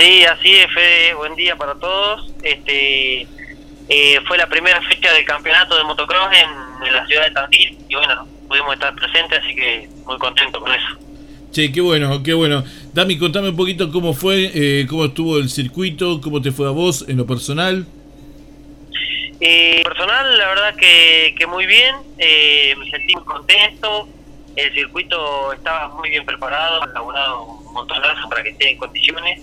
Sí, así es, Fede, buen día para todos. Este eh, Fue la primera fecha del campeonato de motocross en, la ciudad de Tandil y bueno, pudimos estar presentes, así que muy contento con eso. Che, qué bueno, qué bueno. Dami, contame un poquito cómo fue, eh, cómo estuvo el circuito, cómo te fue a vos en lo personal. Eh, personal, la verdad que, que muy bien, eh, me sentí muy contento, el circuito estaba muy bien preparado, elaborado un montonazo para que esté en condiciones.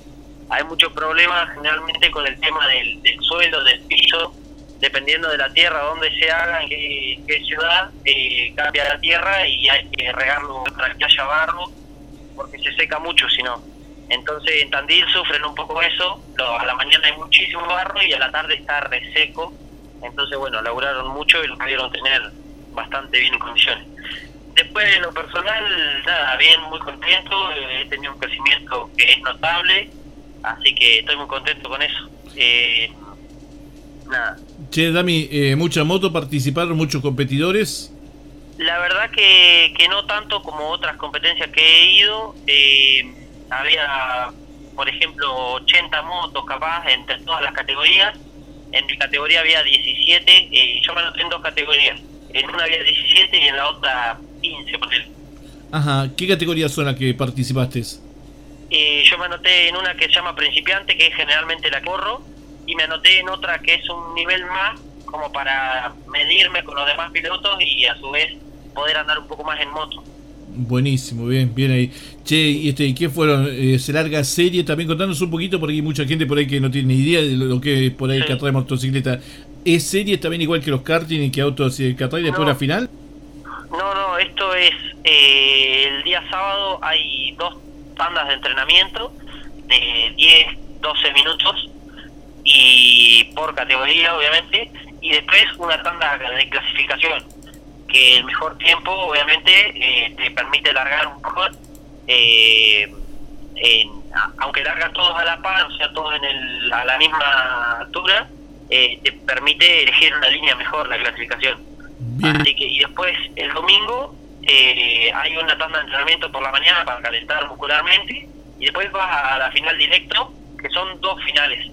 Hay muchos problemas generalmente con el tema del, suelo, del piso, dependiendo de la tierra, donde se haga, en qué, ciudad, eh, cambia la tierra y hay que regarlo para que haya barro, porque se seca mucho si no. Entonces en Tandil sufren un poco eso, a la mañana hay muchísimo barro y a la tarde está reseco, entonces bueno, laburaron mucho y lo pudieron tener bastante bien en condiciones. Después, en lo personal, nada, bien, muy contento. Eh, he tenido un crecimiento que es notable, así que estoy muy contento con eso. Eh, nada. Che, Dami, eh, ¿mucha moto participaron muchos competidores? La verdad que, que no tanto como otras competencias que he ido. Eh, había, por ejemplo, 80 motos capaz entre todas las categorías. En mi categoría había 17, y yo me anoté en dos categorías. En una había 17 y en la otra 15, por Ajá, ¿qué categorías son las que participaste? Yo me anoté en una que se llama principiante, que es generalmente la que corro, y me anoté en otra que es un nivel más, como para medirme con los demás pilotos y a su vez poder andar un poco más en moto. Buenísimo, bien, bien ahí. Che, ¿y este, qué fueron? Eh, ¿Se larga serie? También contanos un poquito, porque hay mucha gente por ahí que no tiene ni idea de lo, que es por ahí que atrae motocicleta. ¿Es serie también igual que los karting y que autos y que después la final? No, no, esto es eh, el día sábado hay dos tandas de entrenamiento de 10, 12 minutos y por categoría obviamente y después una tanda de clasificación que el mejor tiempo obviamente eh, te permite largar un poco eh, aunque largan todos a la par o sea todos en el, a la misma altura te permite elegir una línea mejor la clasificación. Así que, y después el domingo eh, hay una tanda de entrenamiento por la mañana para calentar muscularmente y después vas a la final directo, que son dos finales.